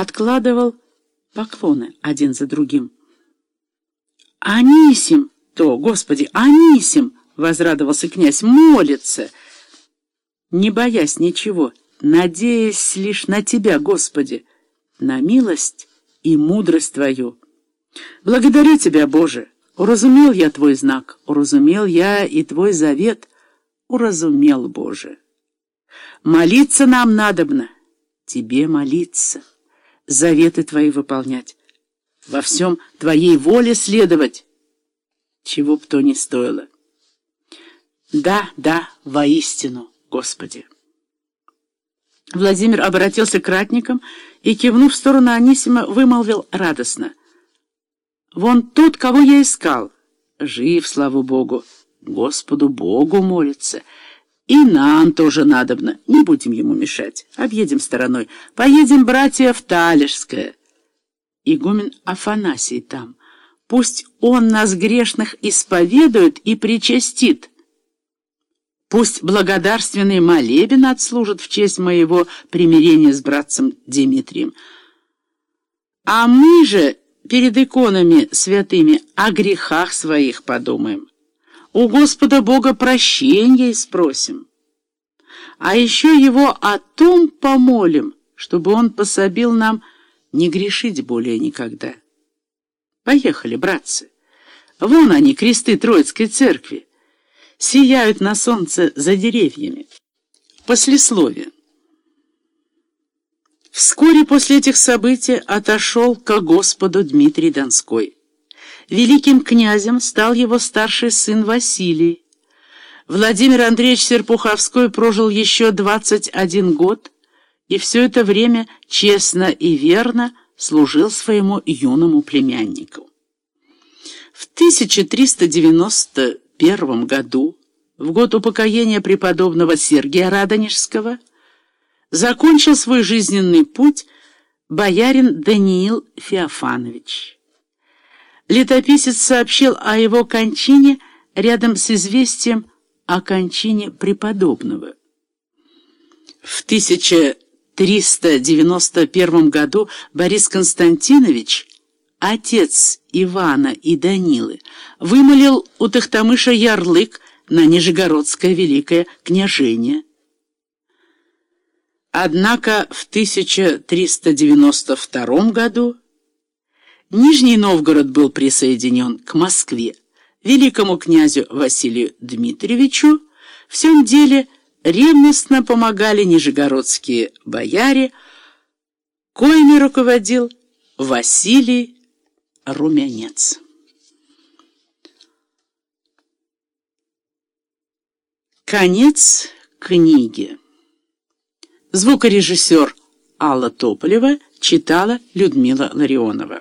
откладывал поклоны один за другим. «Анисим! То, Господи, Анисим!» — возрадовался князь. «Молится!» Не боясь ничего, надеясь лишь на Тебя, Господи, на милость и мудрость Твою. Благодарю Тебя, Боже! Уразумел я Твой знак, уразумел я и Твой завет, уразумел, Боже. Молиться нам надобно, Тебе молиться, заветы Твои выполнять, во всем Твоей воле следовать, чего б то ни стоило. Да, да, воистину, Господи. Владимир обратился к ратникам и, кивнув в сторону Анисима, вымолвил радостно. «Вон тот, кого я искал. Жив, слава Богу. Господу Богу молится. И нам тоже надобно. Не будем ему мешать. Объедем стороной. Поедем, братья, в Талишское. Игумен Афанасий там. Пусть он нас грешных исповедует и причастит». Пусть благодарственный молебен отслужит в честь моего примирения с братцем Дмитрием. А мы же перед иконами святыми о грехах своих подумаем. У Господа Бога прощения спросим. А еще его о том помолим, чтобы он пособил нам не грешить более никогда. Поехали, братцы. Вон они, кресты Троицкой церкви сияют на солнце за деревьями. Послесловие. Вскоре после этих событий отошел ко Господу Дмитрий Донской. Великим князем стал его старший сын Василий. Владимир Андреевич Серпуховской прожил еще 21 год и все это время честно и верно служил своему юному племяннику. В 1390 первом году, в год упокоения преподобного Сергия Радонежского, закончил свой жизненный путь боярин Даниил Феофанович. Летописец сообщил о его кончине рядом с известием о кончине преподобного. В 1391 году Борис Константинович отец Ивана и Данилы, вымолил у Тахтамыша ярлык на Нижегородское великое княжение. Однако в 1392 году Нижний Новгород был присоединен к Москве. Великому князю Василию Дмитриевичу в всем деле ревностно помогали нижегородские бояре, коими руководил Василий румянец. Конец книги. Звукорежиссер Алла Тополева читала Людмила Ларионова.